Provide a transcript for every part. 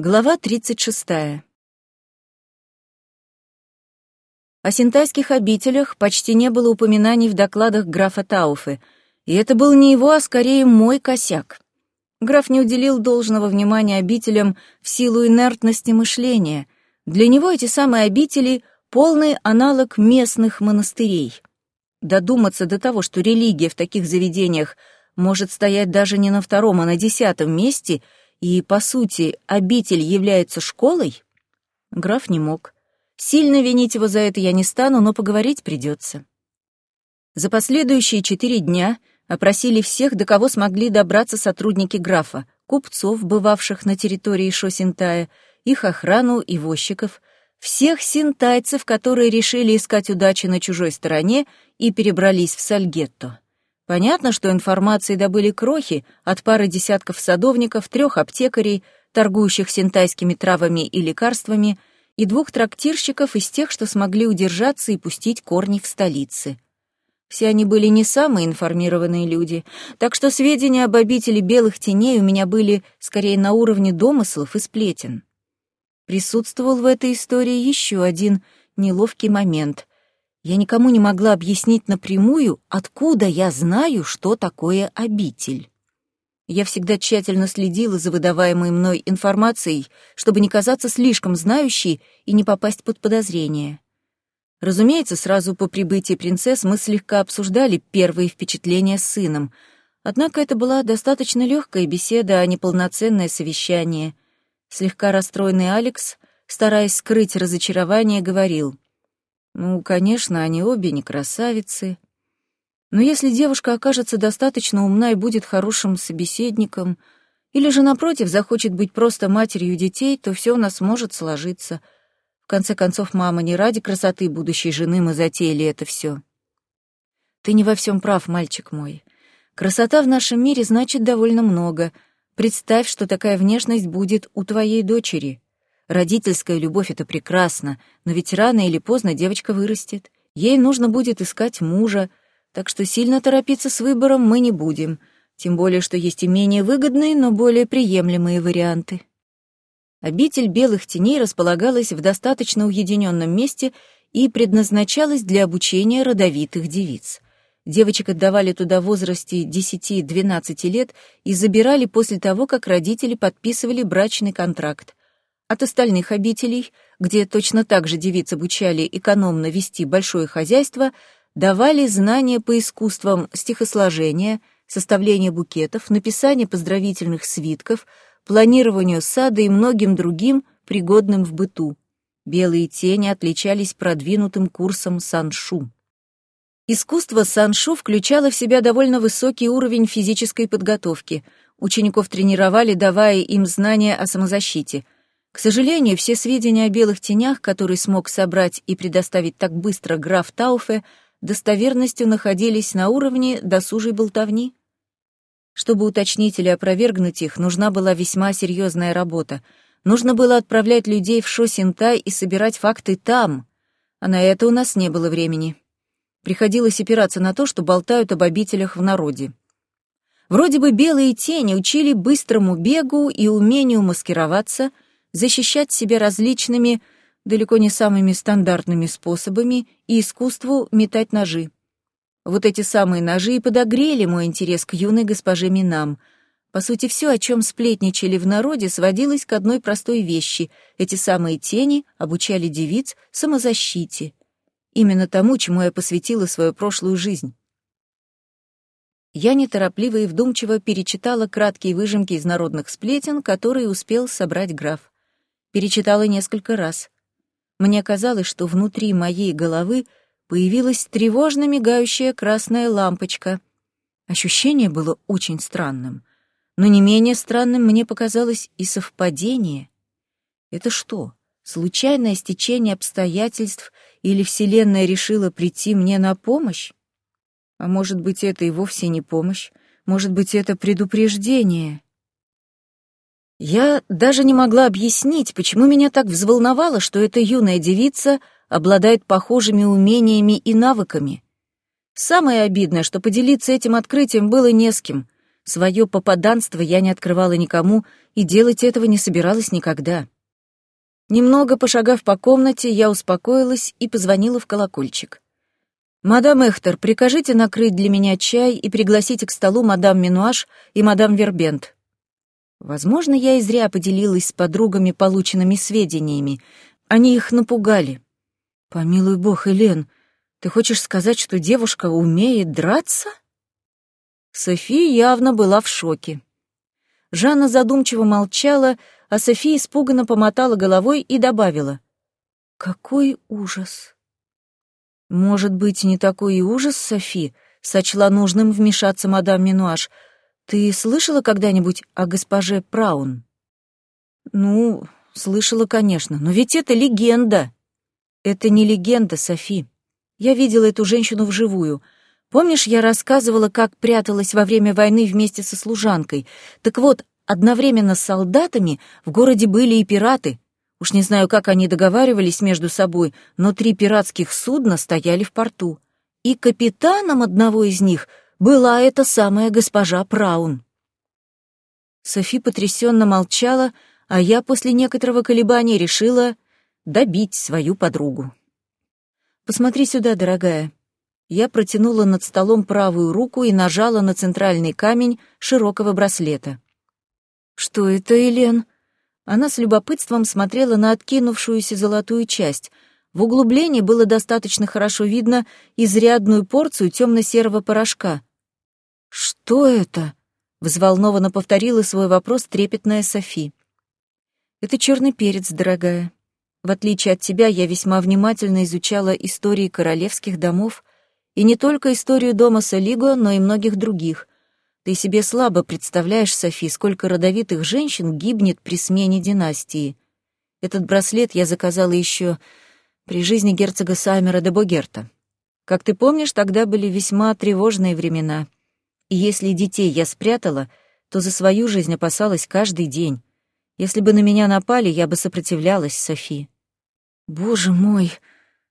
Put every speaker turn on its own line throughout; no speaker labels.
Глава 36. О синтайских обителях почти не было упоминаний в докладах графа Тауфы, и это был не его, а скорее мой косяк. Граф не уделил должного внимания обителям в силу инертности мышления. Для него эти самые обители — полный аналог местных монастырей. Додуматься до того, что религия в таких заведениях может стоять даже не на втором, а на десятом месте — и, по сути, обитель является школой? Граф не мог. Сильно винить его за это я не стану, но поговорить придется. За последующие четыре дня опросили всех, до кого смогли добраться сотрудники графа, купцов, бывавших на территории Шосинтая, их охрану и возчиков, всех синтайцев, которые решили искать удачи на чужой стороне и перебрались в Сальгетто. Понятно, что информации добыли крохи от пары десятков садовников, трех аптекарей, торгующих синтайскими травами и лекарствами, и двух трактирщиков из тех, что смогли удержаться и пустить корни в столице. Все они были не самые информированные люди, так что сведения об обители белых теней у меня были скорее на уровне домыслов и сплетен. Присутствовал в этой истории еще один неловкий момент. Я никому не могла объяснить напрямую, откуда я знаю, что такое обитель. Я всегда тщательно следила за выдаваемой мной информацией, чтобы не казаться слишком знающей и не попасть под подозрение. Разумеется, сразу по прибытии принцесс мы слегка обсуждали первые впечатления с сыном, однако это была достаточно легкая беседа, а не полноценное совещание. Слегка расстроенный Алекс, стараясь скрыть разочарование, говорил — ну, конечно, они обе не красавицы. Но если девушка окажется достаточно умна и будет хорошим собеседником, или же, напротив, захочет быть просто матерью детей, то все у нас может сложиться. В конце концов, мама, не ради красоты будущей жены мы затеяли это все. Ты не во всем прав, мальчик мой. Красота в нашем мире значит довольно много. Представь, что такая внешность будет у твоей дочери. Родительская любовь — это прекрасно, но ведь рано или поздно девочка вырастет. Ей нужно будет искать мужа, так что сильно торопиться с выбором мы не будем, тем более что есть и менее выгодные, но более приемлемые варианты. Обитель белых теней располагалась в достаточно уединенном месте и предназначалась для обучения родовитых девиц. Девочек отдавали туда в возрасте 10-12 лет и забирали после того, как родители подписывали брачный контракт. От остальных обителей, где точно так же девиц обучали экономно вести большое хозяйство, давали знания по искусствам стихосложения, составления букетов, написания поздравительных свитков, планированию сада и многим другим, пригодным в быту. Белые тени отличались продвинутым курсом саншу. Искусство саншу включало в себя довольно высокий уровень физической подготовки. Учеников тренировали, давая им знания о самозащите — к сожалению, все сведения о белых тенях, которые смог собрать и предоставить так быстро граф Тауфе, достоверностью находились на уровне досужей болтовни. Чтобы уточнить или опровергнуть их, нужна была весьма серьезная работа. Нужно было отправлять людей в Шосинтай и собирать факты там, а на это у нас не было времени. Приходилось опираться на то, что болтают об обителях в народе. Вроде бы белые тени учили быстрому бегу и умению маскироваться — защищать себя различными, далеко не самыми стандартными способами и искусству метать ножи. Вот эти самые ножи и подогрели мой интерес к юной госпоже Минам. По сути, все, о чем сплетничали в народе, сводилось к одной простой вещи. Эти самые тени обучали девиц самозащите. Именно тому, чему я посвятила свою прошлую жизнь. Я неторопливо и вдумчиво перечитала краткие выжимки из народных сплетен, которые успел собрать граф перечитала несколько раз. Мне казалось, что внутри моей головы появилась тревожно мигающая красная лампочка. Ощущение было очень странным, но не менее странным мне показалось и совпадение. Это что, случайное стечение обстоятельств или Вселенная решила прийти мне на помощь? А может быть, это и вовсе не помощь, может быть, это предупреждение. Я даже не могла объяснить, почему меня так взволновало, что эта юная девица обладает похожими умениями и навыками. Самое обидное, что поделиться этим открытием было не с кем. Свое попаданство я не открывала никому и делать этого не собиралась никогда. Немного пошагав по комнате, я успокоилась и позвонила в колокольчик. «Мадам Эхтер, прикажите накрыть для меня чай и пригласите к столу мадам Минуаш и мадам Вербент». Возможно, я и зря поделилась с подругами полученными сведениями. Они их напугали. «Помилуй бог, Элен, ты хочешь сказать, что девушка умеет драться?» София явно была в шоке. Жанна задумчиво молчала, а София испуганно помотала головой и добавила. «Какой ужас!» «Может быть, не такой и ужас, Софи?» — сочла нужным вмешаться мадам Минуаш. «Ты слышала когда-нибудь о госпоже Праун?» «Ну, слышала, конечно, но ведь это легенда!» «Это не легенда, Софи. Я видела эту женщину вживую. Помнишь, я рассказывала, как пряталась во время войны вместе со служанкой? Так вот, одновременно с солдатами в городе были и пираты. Уж не знаю, как они договаривались между собой, но три пиратских судна стояли в порту. И капитаном одного из них была эта самая госпожа Праун. Софи потрясенно молчала, а я после некоторого колебания решила добить свою подругу. «Посмотри сюда, дорогая», я протянула над столом правую руку и нажала на центральный камень широкого браслета. «Что это, Элен?» Она с любопытством смотрела на откинувшуюся золотую часть. В углублении было достаточно хорошо видно изрядную порцию темно-серого порошка. «Что это?» — взволнованно повторила свой вопрос трепетная Софи. «Это черный перец, дорогая. В отличие от тебя, я весьма внимательно изучала истории королевских домов и не только историю дома Солиго, но и многих других. Ты себе слабо представляешь, Софи, сколько родовитых женщин гибнет при смене династии. Этот браслет я заказала еще при жизни герцога Саймера де Богерта. Как ты помнишь, тогда были весьма тревожные времена. И если детей я спрятала, то за свою жизнь опасалась каждый день. Если бы на меня напали, я бы сопротивлялась, Софи. Боже мой,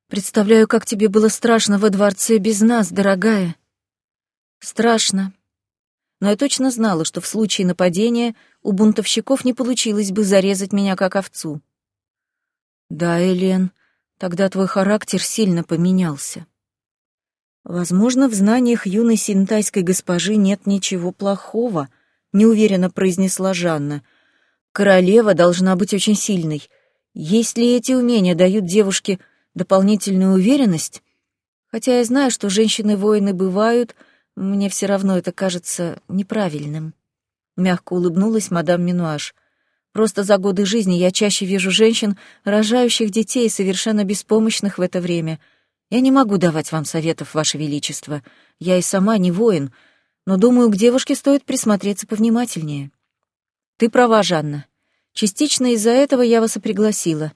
Представляю, как тебе было страшно во дворце без нас, дорогая. Страшно. Но я точно знала, что в случае нападения у бунтовщиков не получилось бы зарезать меня как овцу. Да, Элен, тогда твой характер сильно поменялся. Возможно, в знаниях юной синтайской госпожи нет ничего плохого, неуверенно произнесла Жанна. Королева должна быть очень сильной. Если эти умения дают девушке дополнительную уверенность. Хотя я знаю, что женщины-воины бывают, мне все равно это кажется неправильным. Мягко улыбнулась мадам Минуаш. Просто за годы жизни я чаще вижу женщин, рожающих детей, совершенно беспомощных в это время. Я не могу давать вам советов, Ваше Величество. Я и сама не воин, но думаю, к девушке стоит присмотреться повнимательнее. Ты права, Жанна. Частично из-за этого я вас и пригласила.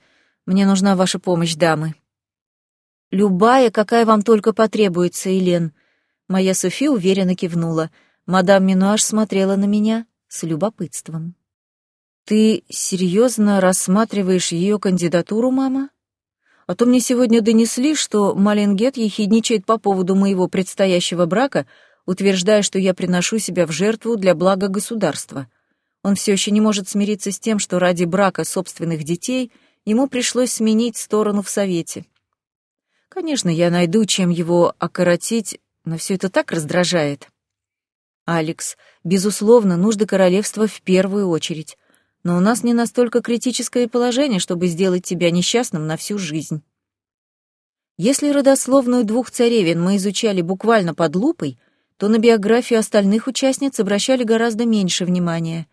Мне нужна ваша помощь, дамы. «Любая, какая вам только потребуется, Елен». Моя Софи уверенно кивнула. Мадам Минуаш смотрела на меня с любопытством. «Ты серьезно рассматриваешь ее кандидатуру, мама? А то мне сегодня донесли, что Маленгет ехидничает по поводу моего предстоящего брака, утверждая, что я приношу себя в жертву для блага государства. Он все еще не может смириться с тем, что ради брака собственных детей ему пришлось сменить сторону в Совете. Конечно, я найду, чем его окоротить, но все это так раздражает. Алекс, безусловно, нужды королевства в первую очередь. Но у нас не настолько критическое положение, чтобы сделать тебя несчастным на всю жизнь. Если родословную двух царевен мы изучали буквально под лупой, то на биографию остальных участниц обращали гораздо меньше внимания.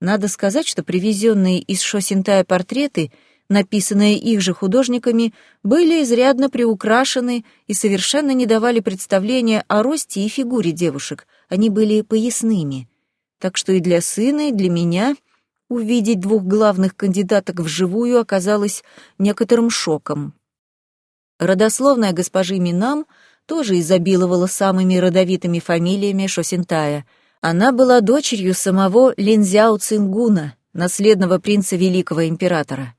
Надо сказать, что привезенные из Шосинтая портреты — написанные их же художниками, были изрядно приукрашены и совершенно не давали представления о росте и фигуре девушек, они были поясными. Так что и для сына, и для меня увидеть двух главных кандидаток вживую оказалось некоторым шоком. Родословная госпожи Минам тоже изобиловала самыми родовитыми фамилиями Шосинтая. Она была дочерью самого Линзяо Цингуна, наследного принца Великого Императора.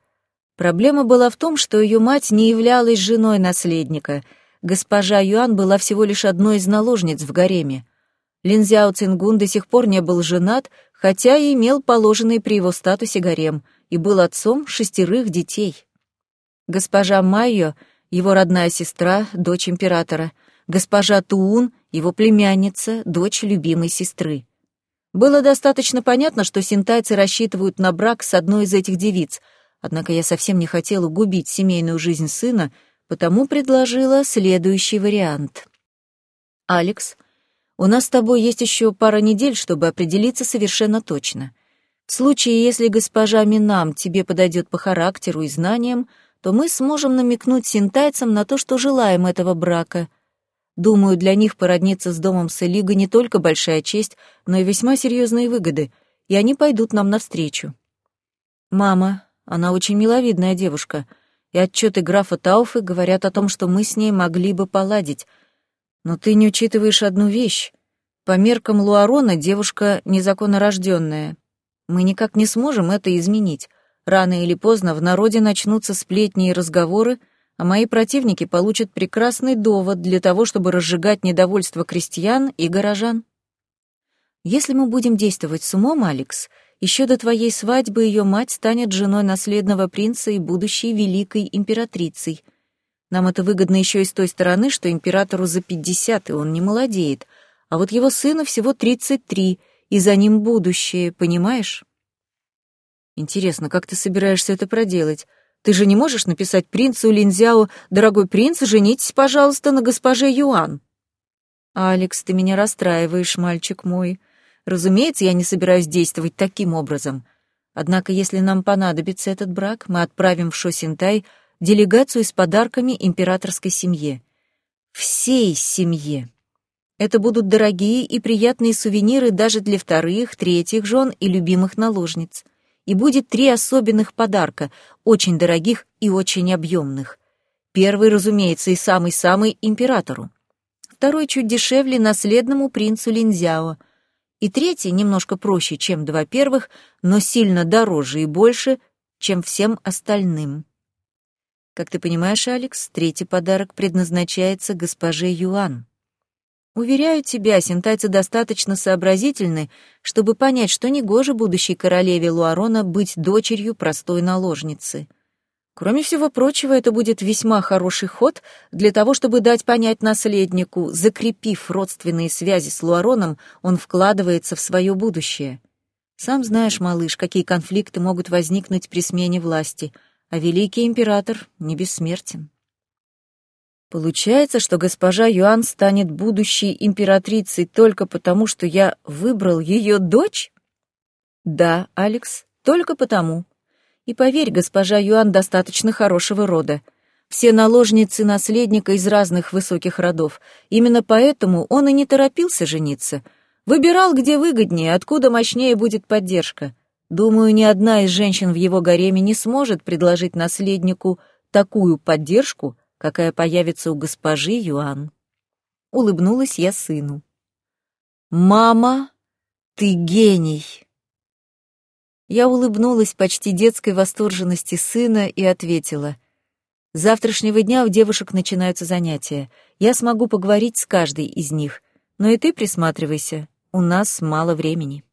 Проблема была в том, что ее мать не являлась женой наследника. Госпожа Юан была всего лишь одной из наложниц в гареме. Линзяо Цингун до сих пор не был женат, хотя и имел положенный при его статусе гарем, и был отцом шестерых детей. Госпожа Майо, его родная сестра, дочь императора, госпожа Туун, его племянница, дочь любимой сестры. Было достаточно понятно, что синтайцы рассчитывают на брак с одной из этих девиц, однако я совсем не хотела губить семейную жизнь сына, потому предложила следующий вариант. «Алекс, у нас с тобой есть еще пара недель, чтобы определиться совершенно точно. В случае, если госпожа Минам тебе подойдет по характеру и знаниям, то мы сможем намекнуть синтайцам на то, что желаем этого брака, Думаю, для них породниться с домом Селига не только большая честь, но и весьма серьезные выгоды, и они пойдут нам навстречу. Мама, она очень миловидная девушка, и отчеты графа Тауфы говорят о том, что мы с ней могли бы поладить. Но ты не учитываешь одну вещь. По меркам Луарона девушка незаконно рожденная. Мы никак не сможем это изменить. Рано или поздно в народе начнутся сплетни и разговоры, а мои противники получат прекрасный довод для того, чтобы разжигать недовольство крестьян и горожан. Если мы будем действовать с умом, Алекс, еще до твоей свадьбы ее мать станет женой наследного принца и будущей великой императрицей. Нам это выгодно еще и с той стороны, что императору за пятьдесят, и он не молодеет, а вот его сыну всего тридцать три, и за ним будущее, понимаешь? Интересно, как ты собираешься это проделать? Ты же не можешь написать принцу Линзяо «Дорогой принц, женитесь, пожалуйста, на госпоже Юан». «Алекс, ты меня расстраиваешь, мальчик мой. Разумеется, я не собираюсь действовать таким образом. Однако, если нам понадобится этот брак, мы отправим в Шосинтай делегацию с подарками императорской семье. Всей семье. Это будут дорогие и приятные сувениры даже для вторых, третьих жен и любимых наложниц и будет три особенных подарка, очень дорогих и очень объемных. Первый, разумеется, и самый-самый императору. Второй чуть дешевле наследному принцу Линзяо. И третий немножко проще, чем два первых, но сильно дороже и больше, чем всем остальным. Как ты понимаешь, Алекс, третий подарок предназначается госпоже Юан. Уверяю тебя, синтайцы достаточно сообразительны, чтобы понять, что негоже будущей королеве Луарона быть дочерью простой наложницы. Кроме всего прочего, это будет весьма хороший ход для того, чтобы дать понять наследнику, закрепив родственные связи с Луароном, он вкладывается в свое будущее. Сам знаешь, малыш, какие конфликты могут возникнуть при смене власти, а великий император не бессмертен. Получается, что госпожа Юан станет будущей императрицей только потому, что я выбрал ее дочь? Да, Алекс, только потому. И поверь, госпожа Юан достаточно хорошего рода. Все наложницы наследника из разных высоких родов. Именно поэтому он и не торопился жениться. Выбирал, где выгоднее, откуда мощнее будет поддержка. Думаю, ни одна из женщин в его гареме не сможет предложить наследнику такую поддержку, какая появится у госпожи Юан. Улыбнулась я сыну. «Мама, ты гений!» Я улыбнулась почти детской восторженности сына и ответила. «С завтрашнего дня у девушек начинаются занятия. Я смогу поговорить с каждой из них, но и ты присматривайся, у нас мало времени».